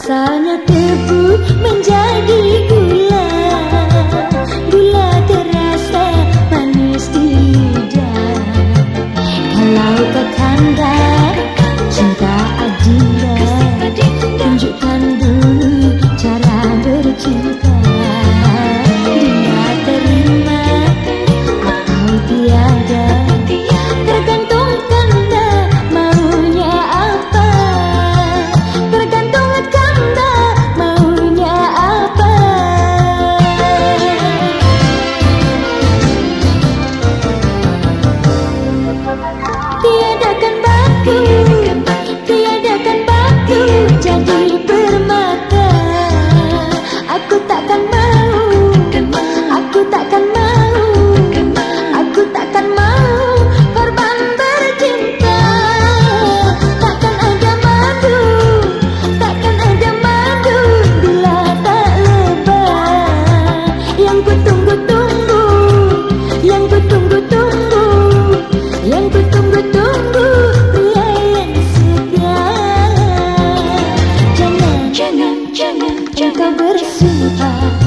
Asalnya tebu menjadi gula. Gula terasa manis di lidah. Kalau kau tanda perseguida.